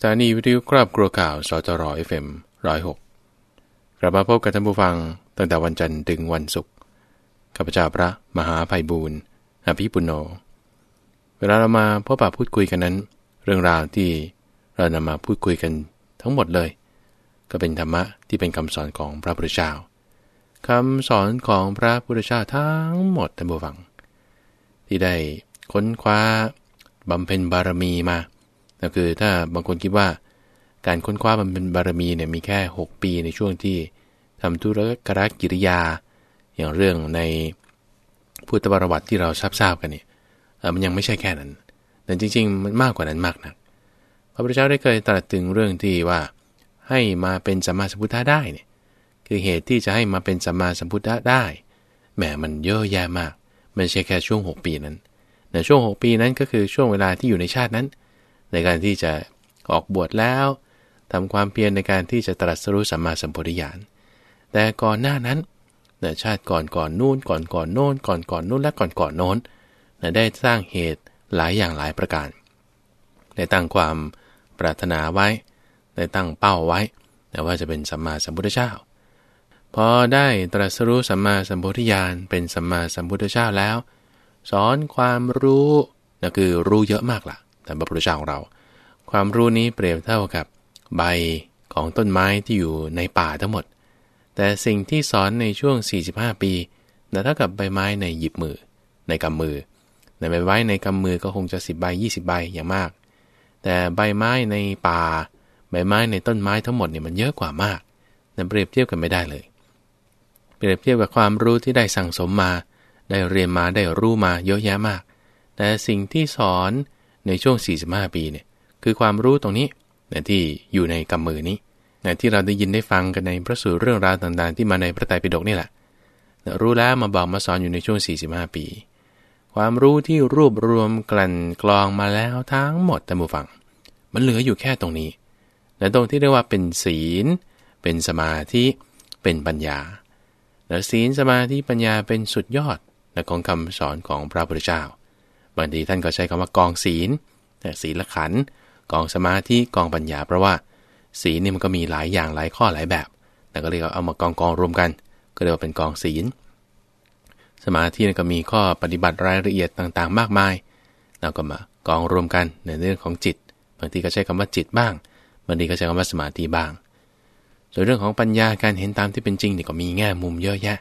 สถานีวิทยุครอบครัวข่าวสตรอเอฟเอ็มร้อยหกกลับมาพบกับท่านผู้ฟังตั้งแต่วันจันทร์ถึงวันศุกร์ข้าพเจ้าพระมหาภัยบูรณ์อภิปุโน เวลาเรามาพบปะพูดคุยกันนั้น เรื่องราวที่เรานำมาพูดคุยกันทั้งหมดเลย ก็เป็นธรรมะที่เป็นคำสอนของพระพุทธเจ้าคำสอนของพระพุทธเจ้าทั้งหมดท่านผู้ฟัง ที่ได้ค้นคว้าบำเพ็ญบารมีมา ก็คือถ้าบางคนคิดว่าการค้นคว้ามันเป็นบารมีเนี่ยมีแค่ 6 ปีในช่วงที่ทำธุรกรกิริยา อย่างเรื่องในพุทธประวัติที่เราทราบทราบกันเนี่ยมันยังไม่ใช่แค่นั้น แต่จริง ๆ มันมากกว่านั้นมากนะพระพุทธเจ้าได้เคยตรัสถึงเรื่องที่ว่าให้มาเป็นสัมมาสัมพุทธะได้เนี่ยคือเหตุที่จะให้มาเป็นสัมมาสัมพุทธะได้แหมมันเยอะแยะมากไม่ใช่แค่ช่วง 6 ปีนั้นในช่วง 6 ปีนั้นก็คือช่วงเวลาที่อยู่ในชาตินั้น ในการที่จะออกบวชแล้วทำความเพียรในการที่จะตรัสรู้สัมมาสัมพุทธญาณแต่ก่อนหน้านั้นนชาติก่อนก่อนนู่นก่อนก่อนโน้นก่อนก่อนนู่นและก่อนก่อนโน้นได้สร้างเหตุหลายอย่างหลายประการ ได้ตั้งความปรารถนาไว้ ได้ตั้งเป้าไว้ แต่ว่าจะเป็นสัมมาสัมพุทธเจ้า พอได้ตรัสรู้สัมมาสัมพุทธญาณเป็นสัมมาสัมพุทธเจ้าแล้ว สอนความรู้นั่นคือรู้เยอะมากละ่ะ แต่พระพุทธเจ้าของเรา ความรู้นี้เปรียบเท่ากับ ใบของต้นไม้ที่อยู่ในป่าทั้งหมด แต่สิ่งที่สอนในช่วง 45 ปีแต่เท่ากับใบไม้ในหยิบมือ ในกำมือ ในใบไม้ในกำมือก็คงจะ 10 ใบ 20 ใบอย่างมาก แต่ใบไม้ในป่า ใบไม้ในต้นไม้ทั้งหมดเนี่ยมันเยอะกว่ามากนั่นเปรียบเทียบกันไม่ได้เลย เปรียบเทียบกับความรู้ที่ได้สั่งสมมา ได้เรียนมาได้รู้มาเยอะแยะมาก แต่สิ่งที่สอน ในช่วง 45 ปีเนี่ยคือความรู้ตรงนี้นะที่อยู่ในกำมือนี้นะที่เราได้ยินได้ฟังกันในพระสูตรเรื่องราวต่างๆ ที่มาในพระไตรปิฎกนี่แหละนะรู้แล้วมาบอกมาสอนอยู่ในช่วง 45 ปี ความรู้ที่รวบรวมกลั่นกรองมาแล้วทั้งหมดท่านผู้ฟัง มันเหลืออยู่แค่ตรงนี้และตรงที่เรียกว่าเป็นศีล เป็นสมาธิเป็นปัญญาศีลสมาธิปัญญาเป็นสุดยอดของคำสอนของพระพุทธเจ้า บางทีท่านก็ใช้คำว่ากองศีลศีลขันกองสมาธิกองปัญญา เพราะว่าศีลนี่มันก็มีหลายอย่างหลายข้อหลายแบบแต่ก็เรียกเอามากองกองรวมกัน ก็เรียกว่าเป็นกองศีล สมาธิก็มีข้อปฏิบัติรายละเอียดต่างๆ มากมายเราก็มากองรวมกันในเรื่องของจิตบางทีก็ใช้คำว่าจิตบ้างบางทีก็ใช้คำว่าสมาธิบ้าง ส่วนเรื่องของปัญญาการเห็นตามที่เป็นจริงนี่ก็มีแง่มุมเยอะแยะ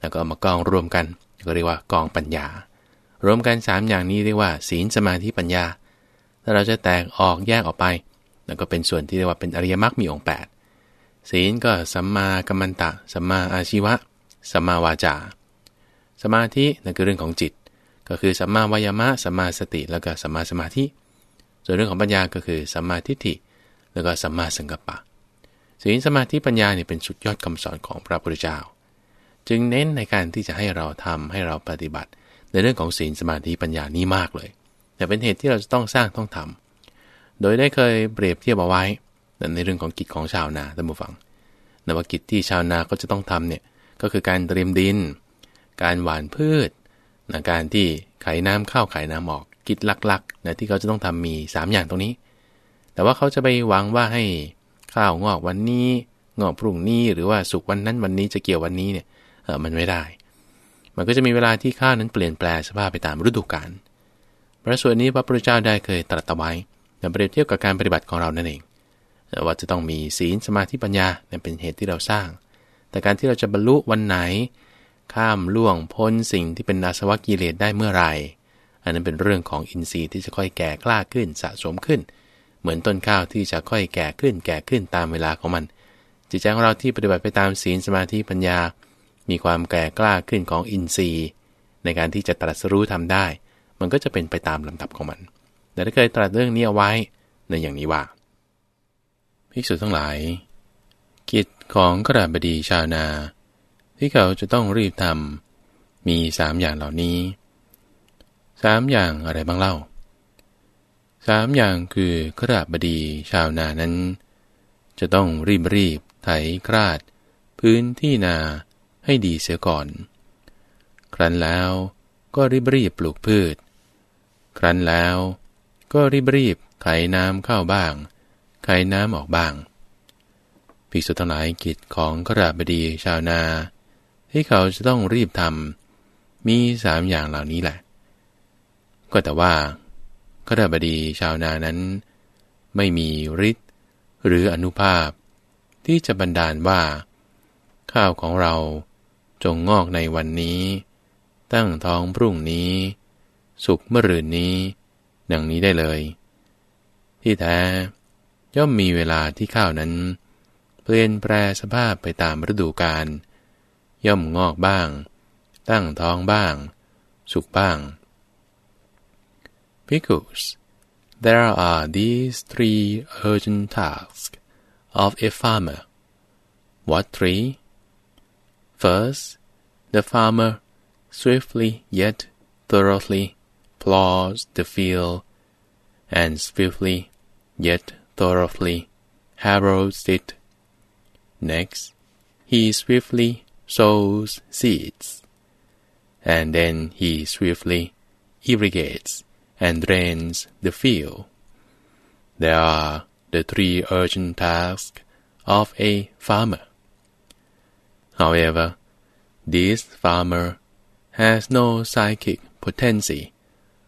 แล้วก็เอามากองรวมกันก็เรียกว่ากองปัญญา รวมกัน 3 อย่างนี้เรียกว่า ศีลสมาธิปัญญา ถ้าเราจะแตกออกแยกออกไป แล้วก็เป็นส่วนที่เรียกว่าเป็นอริยมรรคมีองค์ 8 ศีลก็สัมมากัมมันตะ สัมมาอาชีวะ สัมมาวาจา สมาธินั่นคือเรื่องของจิต ก็คือสัมมาวายามะ สัมมาสติ แล้วก็สัมมาสมาธิ ส่วนเรื่องของปัญญาก็คือสัมมาทิฏฐิ แล้วก็สัมมาสังกัปปะ ศีลสมาธิปัญญาเนี่ยเป็นสุดยอดคำสอนของพระพุทธเจ้า จึงเน้นในการที่จะให้เราทำให้เราปฏิบัติ ในเรื่องของศีลสมาธิปัญญานี้มากเลย แต่เป็นเหตุที่เราจะต้องสร้างต้องทำโดยได้เคยเปรียบเทียบเอาไว้ในเรื่องของกิจของชาวนาท่านผู้ฟังนวกิจที่ชาวนาก็จะต้องทำเนี่ยก็คือการเตรียมดิน การหว่านพืชนะการที่ไขน้ำเข้าไขน้ำออกกิจหลักๆนะที่เขาจะต้องทำมี 3 อย่างตรงนี้ แต่ว่าเขาจะไปหวังว่าให้ข้าวงอกวันนี้ งอกพรุ่งนี้หรือว่าสุกวันนั้นวันนี้จะเกี่ยววันนี้เนี่ยเออมันไม่ได้ มันก็จะมีเวลาที่ข้าวนั้นเปลี่ยนแปลสภาพไปตามฤดูกาลพระส่วนนี้พระพุทธเจ้าได้เคยตรัสไว้ในเปรียบเทียบกับการปฏิบัติของเรานั่นเองว่าจะต้องมีศีลสมาธิปัญญาเป็นเหตุที่เราสร้าง แต่การที่เราจะบรรลุวันไหน ข้ามล่วงพ้นสิ่งที่เป็นอาสวะกิเลสได้เมื่อไหร่อันนั้นเป็นเรื่องของอินทรีย์ที่จะค่อยแก่กล้าขึ้นสะสมขึ้น เหมือนต้นข้าวที่จะค่อยแก่ขึ้นแก่ขึ้นตามเวลาของมัน จิตใจของเราที่ปฏิบัติไปตามศีลสมาธิปัญญา มีความแก่กล้าขึ้นของอินทรีย์ ในการที่จะตรัสรู้ทำได้ มันก็จะเป็นไปตามลำดับของมัน แต่ถ้าเคยตรัสเรื่องนี้เอาไว้ในอย่างนี้ว่าภิกษุทั้งหลาย กิจของกระบดีชาวนา ที่เขาจะต้องรีบทำมีสามอย่างเหล่านี้สามอย่างอะไรบ้างเล่าสามอย่างคือกระบดีชาวนานั้น จะต้องรีบรีบไถคราด พื้นที่นา ให้ดีเสียก่อน ครั้นแล้วก็รีบรีบปลูกพืช ครั้นแล้วก็รีบรีบไถน้ำเข้าบ้างคายน้ำออกบ้างภิกษุทั้งหลายกิจของขราบดีชาวนา ที่เขาจะต้องรีบทำมีสามอย่างเหล่านี้แหละ ก็แต่ว่าขราบดีชาวนานั้น ไม่มีฤทธิ์หรืออนุภาพ ที่จะบันดาลว่า ข้าวของเรา จงงอกในวันนี้ ตั้งท้องพรุ่งนี้ สุกเมื่อรืนนี้ ดังนี้ได้เลย ที่แท้ ย่อมมีเวลาที่ข้าวนั้น เปลี่ยนแปรสภาพไปตามฤดูกาลย่อมงอกบ้าง ตั้งท้องบ้าง สุกบ้าง Because there are these three urgent tasks of a farmer. What three? First, the farmer swiftly yet thoroughly plows the field, and swiftly yet thoroughly harrows it. Next, he swiftly sows seeds, and then he swiftly irrigates and drains the field. There are the three urgent tasks of a farmer. However, this farmer has no psychic potency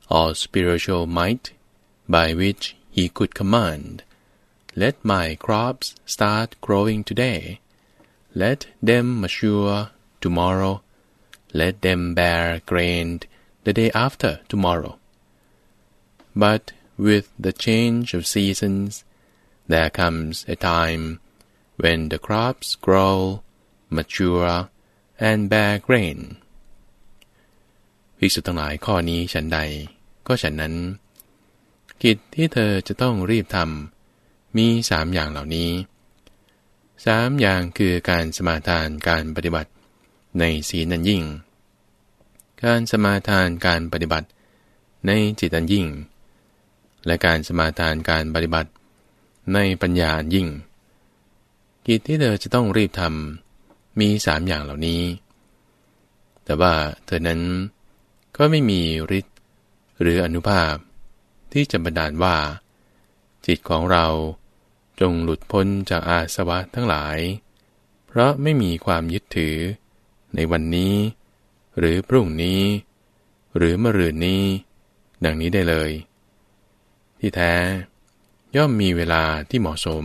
or spiritual might by which he could command, let my crops start growing today, let them mature tomorrow, let them bear grain the day after tomorrow. But with the change of seasons, there comes a time when the crops grow mature and bear grain ภิกษุทั้งหลายข้อนี้ฉันใด ก็ฉันนั้น กิจที่เธอจะต้องรีบทำมีสามอย่างเหล่านี้สามอย่างคือการสมาทานการปฏิบัติในศีลนันยิ่ง การสมาทานการปฏิบัติในจิตอันยิ่ง และการสมาทานการปฏิบัติในปัญญาอันยิ่ง กิจที่เธอจะต้องรีบทำ มีสามอย่างเหล่านี้ แต่ว่าเธอนั้นก็ไม่มีฤทธิ์หรืออนุภาพ ที่จะบันดาลว่า จิตของเราจงหลุดพ้นจากอาสวะทั้งหลาย เพราะไม่มีความยึดถือ ในวันนี้ หรือพรุ่งนี้ หรือมะรืนนี้ ดังนี้ได้เลย ที่แท้ ย่อมมีเวลาที่เหมาะสม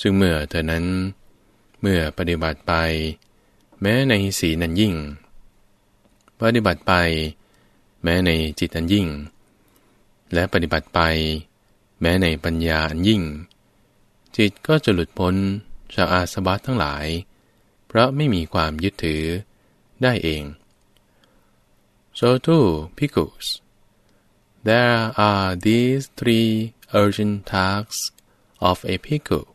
ซึ่งเมื่อเธอนั้น เมื่อปฏิบัติไป แม้ในสีนั้นยิ่ง ปฏิบัติไป แม้ในจิตอันยิ่ง และปฏิบัติไป แม้ในปัญญาอันยิ่ง จิตก็จะหลุดพ้นจากอาสวะทั้งหลาย เพราะไม่มีความยึดถือได้เอง so too because there are these three urgent tasks of a pickle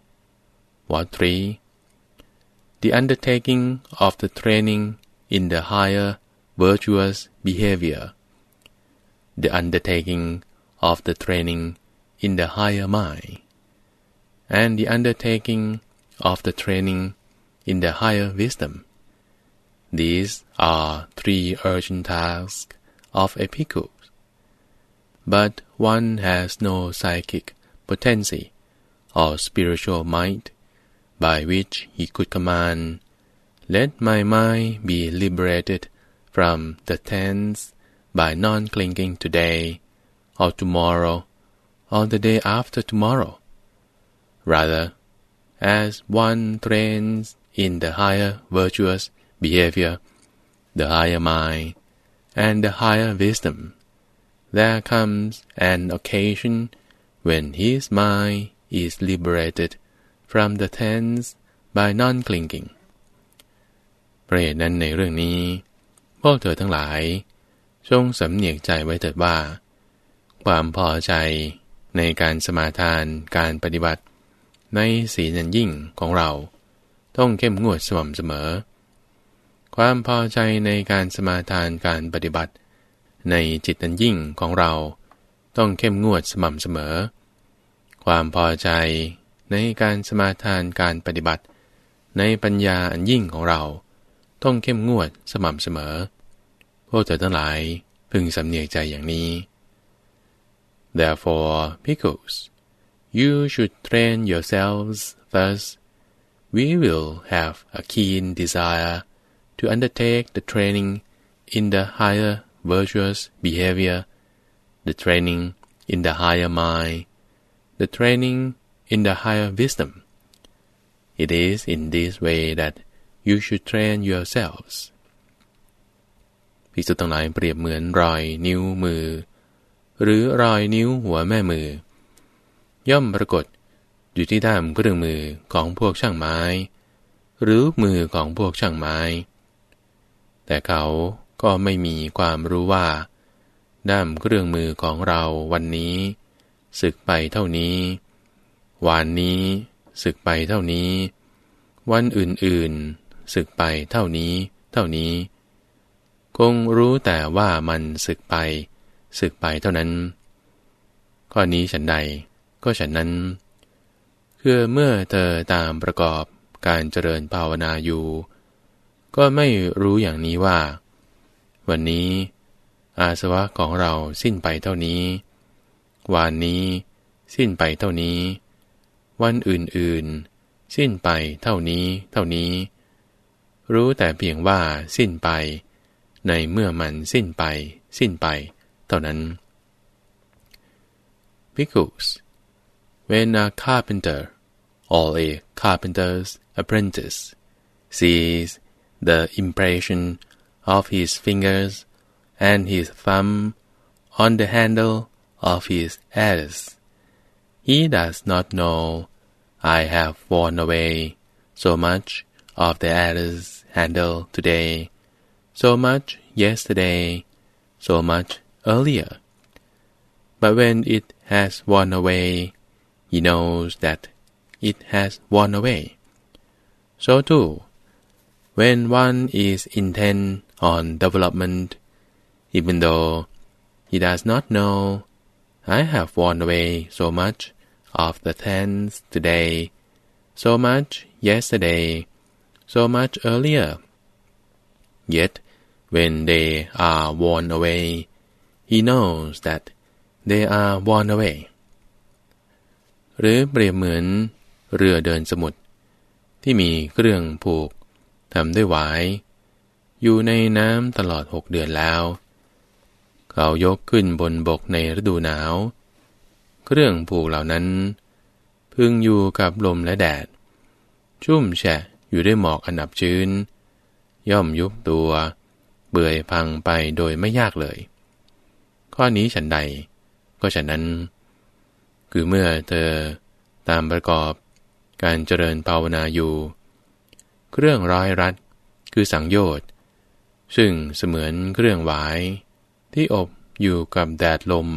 what three the undertaking of the training in the higher virtuous behavior, the undertaking of the training in the higher mind, and the undertaking of the training in the higher wisdom. These are three urgent tasks of a bhikkhu. But one has no psychic potency or spiritual might by which he could command, Let my mind be liberated from the tense by non-clinging today, or tomorrow, or the day after tomorrow. Rather, as one trains in the higher virtuous behavior, the higher mind, and the higher wisdom, there comes an occasion when his mind is liberated from the tens by non-clinging ประเด็นนั้นในเรื่องนี้ พวกเธอทั้งหลาย จงสำเนียกใจไว้เถิดว่า ความพอใจในการสมาทานการปฏิบัติ ในศีลนันยิ่งของเรา ต้องเข้มงวดสม่ำเสมอ ความพอใจในการสมาทานการปฏิบัติ ในจิตนันยิ่งของเรา ต้องเข้มงวดสม่ำเสมอ ความพอใจ ในการสมาทานการปฏิบัติ ในปัญญาอันยิ่งของเรา ต้องเข้มงวดสม่ำเสมอ พวกเธอทั้งหลายพึงสำเนียกใจอย่างนี้ Therefore, pickles, you should train yourselves first. We will have a keen desire to undertake the training in the higher virtuous behavior, the training in the higher mind, the training in the higher wisdom. It is in this way that you should train yourselves พิสุทั้งหลายเปรียบเหมือนรอยนิ้วมือ หรือรอยนิ้วหัวแม่มือ ย่อมปรากฏอยู่ที่ด้ามเครื่องมือของพวกช่างไม้ หรือมือของพวกช่างไม้ แต่เขาก็ไม่มีความรู้ว่า ด้ามเครื่องมือของเราวันนี้ศึกไปเท่านี้ วันนี้ศึกไปเท่านี้ วันอื่นๆศึกไปเท่านี้ เท่านี้ คงรู้แต่ว่ามันศึกไปศึกไปเท่านั้น ข้อนี้ฉันใดก็ฉันนั้น คือเมื่อเธอตามประกอบการเจริญภาวนาอยู่ ก็ไม่รู้อย่างนี้ว่า วันนี้ อาสวะของเราสิ้นไปเท่านี้วันนี้ สิ้นไปเท่านี้ วันอื่นๆ สิ้นไปเท่านี้เท่านี้ รู้แต่เพียงว่าสิ้นไป ในเมื่อมันสิ้นไป สิ้นไป เท่านั้น Because when a carpenter or a carpenter's apprentice sees the impression of his fingers and his thumb on the handle of his axe, he does not know I have worn away so much of the adder's handle today, so much yesterday, so much earlier. But when it has worn away, he knows that it has worn away. So too, when one is intent on development, even though he does not know, I have worn away so much of the tense today, so much yesterday, so much earlier. Yet, when they are worn away, he knows that they are worn away. หรือเปรียบเหมือนเรือเดินสมุทรที่มีเครื่องผูกทำด้วยหวาย อยู่ในน้ำตลอดหกเดือนแล้ว เขายกขึ้นบนบกในฤดูหนาว เครื่องผูกเหล่านั้น พึงอยู่กับลมและแดด ชุ่มแฉะอยู่ด้วยหมอกอันอับชื้น ย่อมยุบตัว เบื่อพังไปโดยไม่ยากเลย ข้อนี้ฉันใด ก็ฉันนั้น คือเมื่อเธอตามประกอบการเจริญภาวนาอยู่ เครื่องร้อยรัดคือสังโยชน์ ซึ่งเสมือนเครื่องหวาย ที่อบอยู่กับแดดลม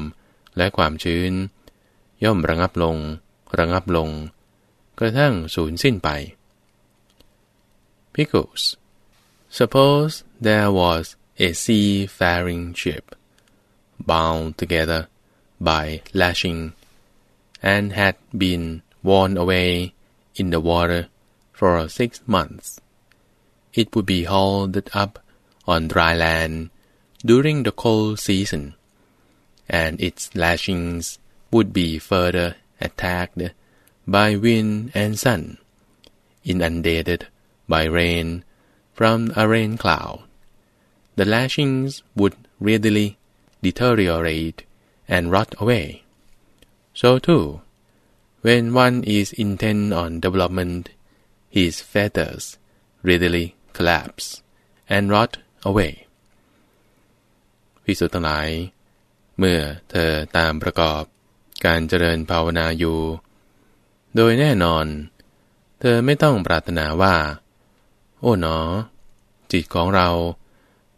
และความชื้น ย่อมระงับลง ระงับลง กระทั่งสูญสิ้นไป Pickles Suppose there was a seafaring ship bound together by lashing and had been worn away in the water for six months. It would be hauled up on dry land during the cold season, and its lashings would be further attacked by wind and sun, inundated by rain from a rain cloud. The lashings would readily deteriorate and rot away. So too, when one is intent on development, his feathers readily collapse and rot away. พิสุทั้งหลายเมื่อเธอตามประกอบ การเจริญภาวนาอยู่ โดยแน่นอน เธอไม่ต้องปรารถนาว่า โอ้หนอ จิตของเรา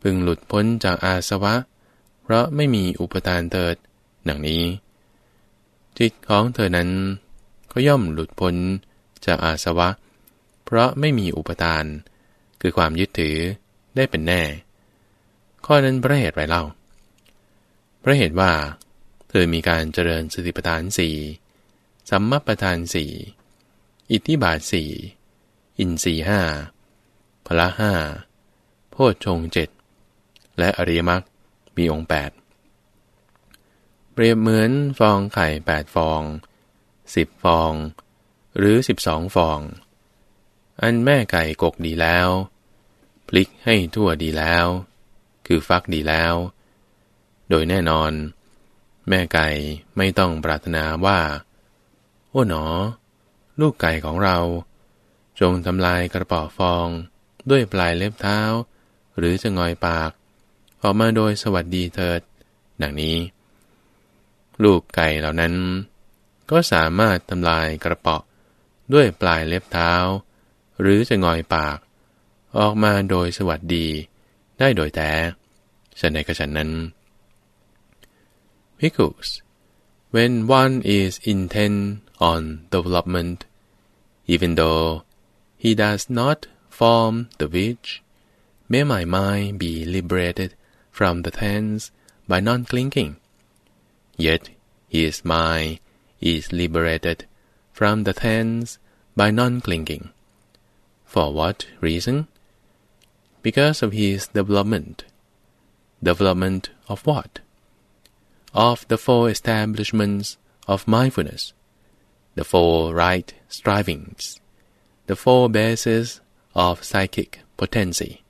พึงหลุดพ้นจากอาสวะ เพราะไม่มีอุปทานเถิดดังนี้ จิตของเธอนั้น ก็ย่อมหลุดพ้นจากอาสวะ เพราะไม่มีอุปทาน คือความยึดถือได้เป็นแน่ ข้อนั้นพระเหตุไรเล่าพระเหตุว่า ธอมีการเจริญสติปัฏฐานสี่สัมมาปัฏฐานสี่อิทธิบาทสี่อินทรีห้าพละห้าโพชฌงเจ็ดและอริยมรรคมีองค์แปดเปรียบเหมือนฟองไข่แปดฟองสิบฟอง หรือสิบสองฟอง อันแม่ไก่กกดีแล้ว พลิกให้ทั่วดีแล้ว คือฟักดีแล้ว โดยแน่นอน แม่ไก่ไม่ต้องปรารถนาว่า โอ้หนอ ลูกไก่ของเรา จงทำลายกระป๋อฟอง ด้วยปลายเล็บเท้า หรือจะงอยปาก ออกมาโดยสวัสดีเถิด ดังนี้ ลูกไก่เหล่านั้น ก็สามารถทำลายกระป๋อด้วยปลายเล็บเท้า หรือจะงอยปาก ออกมาโดยสวัสดี ได้โดยแท้ฉันในกระฉันนั้น Because when one is intent on development, even though he does not form the which, may my mind be liberated from the tense by non-clinging. Yet his mind is liberated from the tense by non-clinging. For what reason? Because of his development. Development of what? Of the four establishments of mindfulness, the four right strivings, the four bases of psychic potency,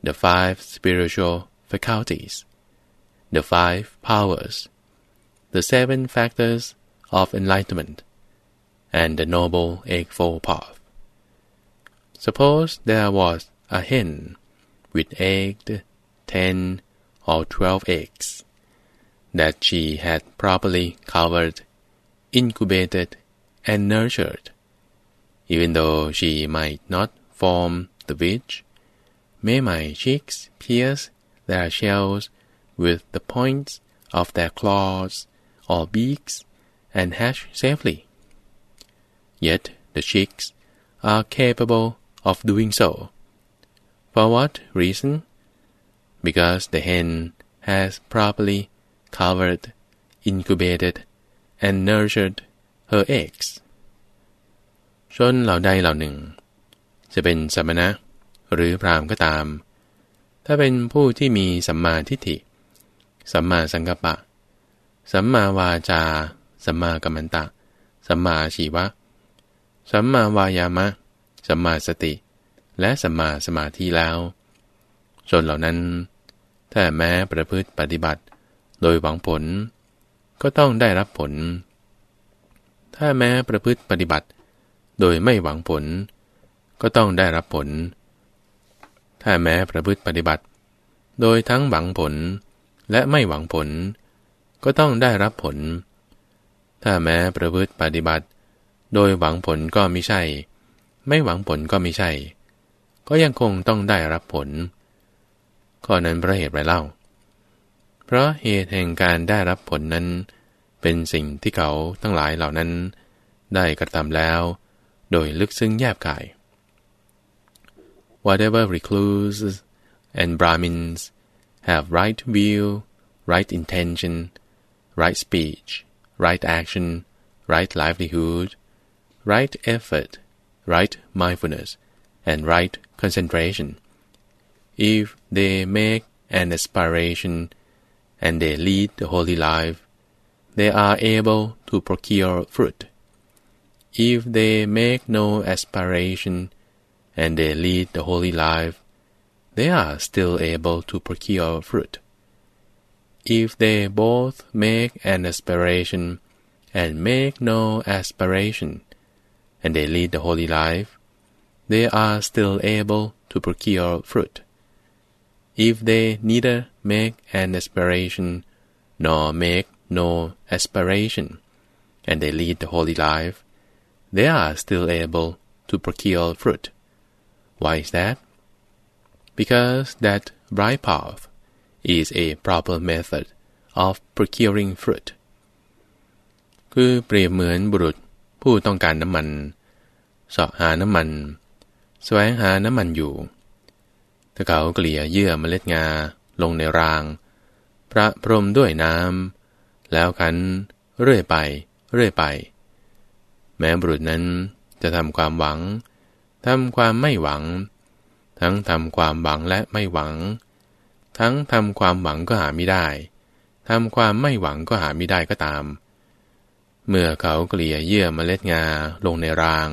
the five spiritual faculties, the five powers, the seven factors of enlightenment, and the noble eightfold path. Suppose there was a hen with eight, ten, or twelve eggs that she had properly covered, incubated, and nurtured. Even though she might not form the which, may my chicks pierce their shells with the points of their claws or beaks and hatch safely. Yet the chicks are capable of doing so. For what reason? Because the hen has properly covered, incubated, and nurtured her eggs. ชนเหล่าใดเหล่าหนึ่ง จะเป็นสมณะหรือพรามก็ตาม ถ้าเป็นผู้ที่มีสัมมาทิฏฐิ สัมมาสังกัปปะ สัมมาวาจา สัมมากัมมันตะ สัมมาชีวะ สัมมาวายามะ สัมมาสติ และสัมมาสมาธิแล้ว ชนเหล่านั้น ถ้าแม้ประพฤติปฏิบัติ โดยหวังผล ก็ต้องได้รับผล ถ้าแม้ประพฤติปฏิบัติ โดยไม่หวังผล ก็ต้องได้รับผล ถ้าแม้ประพฤติปฏิบัติ โดยทั้งหวังผลและไม่หวังผล ก็ต้องได้รับผล ถ้าแม้ประพฤติปฏิบัติ โดยหวังผลก็ไม่ใช่ ไม่หวังผลก็ไม่ใช่ ก็ยังคงต้องได้รับผลข้อนั้นเพราะเหตุไรเล่า พราะเหตุแห่งการได้รับผลนั้น เป็นสิ่งที่เขาทั้งหลายเหล่านั้น ได้กระทำแล้ว โดยลึกซึ้งแยบกาย Whatever recluses and Brahmins have right view, right intention, right speech, right action, right livelihood, right effort, right mindfulness, and right concentration. If they make an aspiration and they lead the holy life, they are able to procure fruit. If they make no aspiration and they lead the holy life, they are still able to procure fruit. If they both make an aspiration and make no aspiration, and they lead the holy life, they are still able to procure fruit If they neither make an aspiration nor make no aspiration, and they lead the holy life, they are still able to procure fruit. Why is that? Because that right path is a proper method of procuring fruit. คือเปรียบเหมือนบุรุษผู้ต้องการน้ำมันเสาะหาน้ำมัน แสวงหาน้ำมันอยู่ ถ้าเขาเกลี่ยเยื่อเมล็ดงาลงในรางประพรมด้วยน้ำแล้วคันเรื่อยไป เรื่อยไป แม้บุรุษนั้นจะทำความหวังทำความไม่หวัง ทั้งทำความหวังและไม่หวัง ทั้งทำความหวังก็หาไม่ได้ทำความไม่หวังก็หาไม่ได้ก็ตาม เมื่อเขาเกลี่ยเยื่อเมล็ดงาลงในราง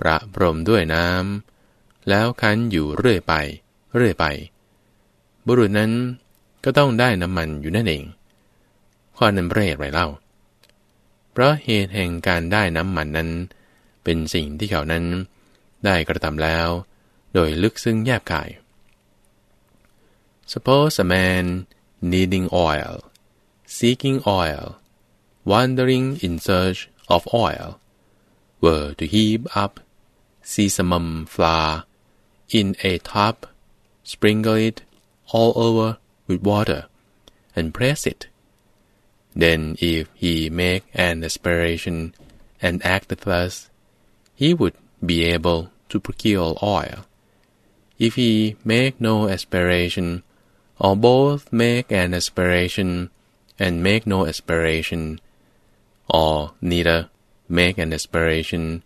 ประพรมด้วยน้ำแล้วคั้นอยู่เรื่อยไป เรื่อยไป บุรุษนั้นก็ต้องได้น้ำมันอยู่นั่นเองข้อนั้นเรศไรเล่า เพราะเหตุแห่งการได้น้ำมันนั้น เป็นสิ่งที่เขานั้นได้กระทำแล้ว โดยลึกซึ้งแยบกาย Suppose a man needing oil, seeking oil, wandering in search of oil, were to heap up sesamum flour in a tub, sprinkle it all over with water, and press it. Then if he make an aspiration and act thus, he would be able to procure oil. If he make no aspiration, or both make an aspiration and make no aspiration, or neither make an aspiration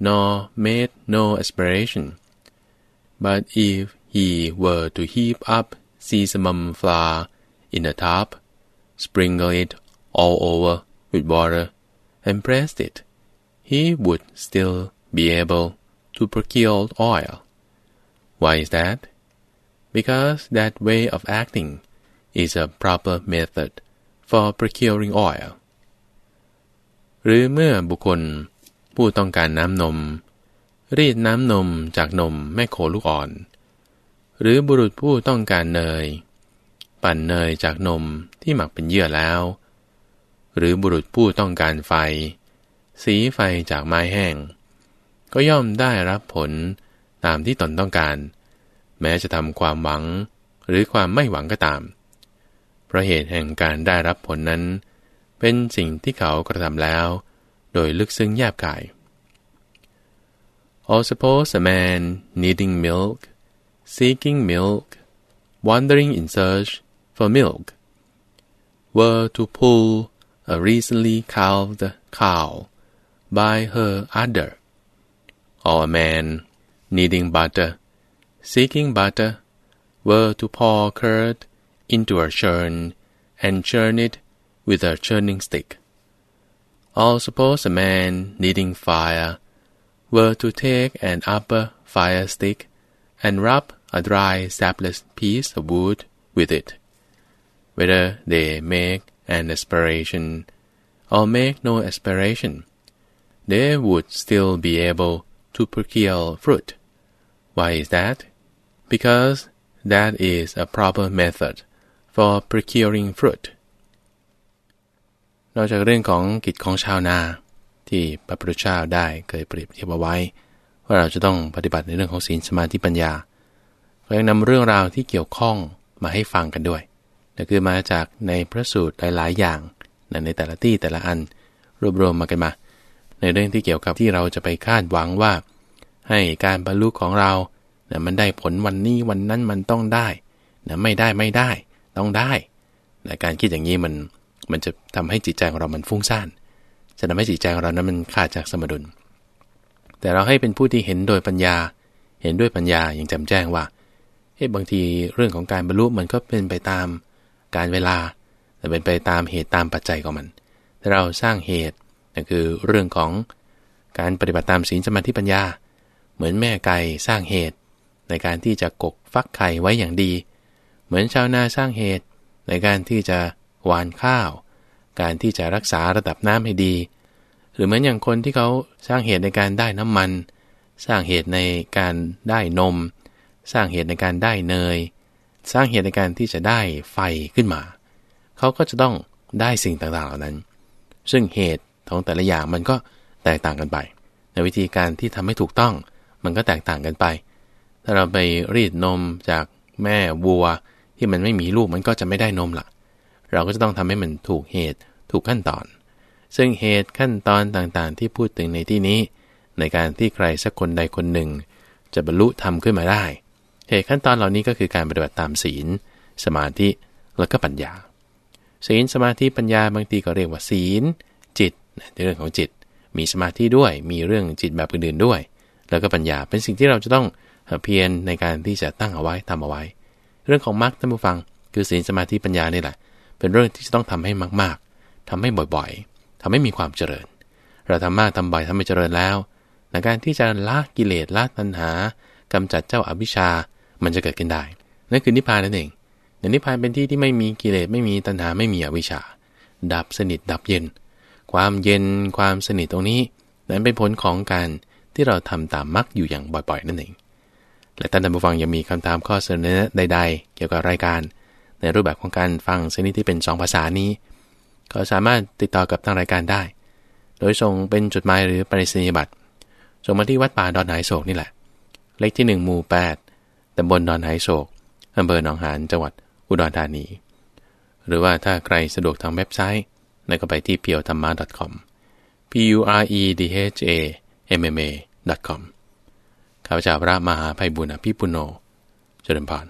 nor made no aspiration. But if he were to heap up sesamum flour in a tub, sprinkle it all over with water, and press it, he would still be able to procure oil. Why is that? Because that way of acting is a proper method for procuring oil. หรือเมื่อบุคคลผู้ต้องการน้ำนม รีดน้ำนมจากนมแม่โคลูกอ่อน หรือบุรุษผู้ต้องการเนย ปั่นเนยจากนมที่หมักเป็นเยื่อแล้ว หรือบุรุษผู้ต้องการไฟ สีไฟจากไม้แห้ง ก็ย่อมได้รับผลตามที่ตนต้องการ แม้จะทำความหวังหรือความไม่หวังก็ตาม เพราะเหตุแห่งการได้รับผลนั้น เป็นสิ่งที่เขากระทำแล้ว โดยลึกซึ้งแยบกาย Or suppose a man needing milk, seeking milk, wandering in search for milk, were to pull a recently calved cow by her udder, or a man needing butter, seeking butter, were to pour curd into a churn and churn it with a churning stick. Or suppose a man needing fire were to take an upper fire stick and rub a dry sapless piece of wood with it. Whether they make an aspiration or make no aspiration, they would still be able to procure fruit. Why is that? Because that is a proper method for procuring fruit. นอกจากเรื่องของกิจของชาวนา ที่พระพุทธเจ้าได้เคยเปรียบเทียบเอาไว้ ว่าเราจะต้องปฏิบัติในเรื่องของศีลสมาธิปัญญาก็ยังนำเรื่องราวที่เกี่ยวข้องมาให้ฟังกันด้วยนั่นคือมาจากในพระสูตรหลาย ๆ อย่างในแต่ละที่แต่ละอันรวบรวมมากันมา ในเรื่องที่เกี่ยวกับที่เราจะไปคาดหวังว่า ให้การบรรลุของเรานี่ยมันได้ผลวันนี้วันนั้นมันต้องได้นะไม่ได้ไม่ได้ ต้องได้แต่การคิดอย่างนี้มันมันจะทำให้จิตใจของเรามันฟุ้งซ่าน จะทำให้จิตใจของเรานั้นมันขาดจากสมดุล แต่เราให้เป็นผู้ที่เห็นโดยปัญญา เห็นด้วยปัญญาอย่างแจ่มแจ้งว่าเฮ้บางทีเรื่องของการบรรลุมันก็เป็นไปตามการเวลา แต่เป็นไปตามเหตุตามปัจจัยของมัน ถ้าเราสร้างเหตุนั่นคือเรื่องของการปฏิบัติตามศีลสมาธิปัญญา เหมือนแม่ไก่สร้างเหตุ ในการที่จะกกฟักไข่ไว้อย่างดี เหมือนชาวนาสร้างเหตุ ในการที่จะหวานข้าว การที่จะรักษาระดับน้ำให้ดี หรือเหมือนอย่างคนที่เขาสร้างเหตุในการได้น้ำมัน สร้างเหตุในการได้นม สร้างเหตุในการได้เนย สร้างเหตุในการที่จะได้ไฟขึ้นมา เขาก็จะต้องได้สิ่งต่างๆเหล่านั้น ซึ่งเหตุของแต่ละอย่างมันก็แตกต่างกันไป ในวิธีการที่ทำให้ถูกต้องมันก็แตกต่างกันไป ถ้าเราไปรีดนมจากแม่วัวที่มันไม่มีลูกมันก็จะไม่ได้นมละ เราก็จะต้องทำให้มันถูกเหตุถูกขั้นตอน ซึ่งเหตุขั้นตอนต่างๆ ที่พูดถึงในที่นี้ ในการที่ใครสักคนใดคนหนึ่ง จะบรรลุธรรมขึ้นมาได้ เหตุขั้นตอนเหล่านี้ก็คือการปฏิบัติตามศีล สมาธิแล้วก็ปัญญา ศีลสมาธิปัญญาบางทีก็เรียกว่าศีล จิตในเรื่องของจิต มีสมาธิด้วย มีเรื่องจิตแบบอื่นๆด้วย แล้วก็ปัญญาเป็นสิ่งที่เราจะต้องเพียรในการที่จะตั้งเอาไว้ทำเอาไว้ เรื่องของมรรคท่านผู้ฟัง คือศีลสมาธิปัญญานี่แหละ เป็นเรื่องที่จะต้องทำให้มาก ๆทำให้บ่อยๆททำให้มีความเจริญ เราทำมากทำบ่อยทำให้เจริญแล้วในการที่จะละกิเลสละตัณหากำจัดเจ้าอาวิชชา มันจะเกิดขึ้นได้ นั่นคือนิพพานนั่นเองในนิพพานเป็นที่ที่ไม่มีกิเลสไม่มีตัณหาไม่มีอวิชชา ดับสนิทดับเย็น ความเย็นความสนิทตรงนี้ นั้นเป็นผลของการที่เราทำตามมรรคอยู่อย่างบ่อยๆ นั่นเอง และท่านผู้ฟังยังมีคำถามข้อเสนอใด ๆ เกี่ยวกับรายการ ในรูปแบบของการฟังชนิดที่เป็น 2 ภาษานี้ ก็สามารถติดต่อกับทางรายการได้ โดยส่งเป็นจดหมายหรือปริศนียบัตรส่งมาที่วัดป่าดอนไหโศกนี่แหละ เลขที่ 1 หมู่ 8ตำบลดอนไหโศกอำเภอหนองหานจังหวัดอุดรธานี หรือว่าถ้าใครสะดวกทางเว็บไซต์นั่นก็ไปที่ p u r e t h a m m a com p u r e d h a m m a com ข้าพเจ้าพระมหาภัยบุญอภิปุโนเจริญพร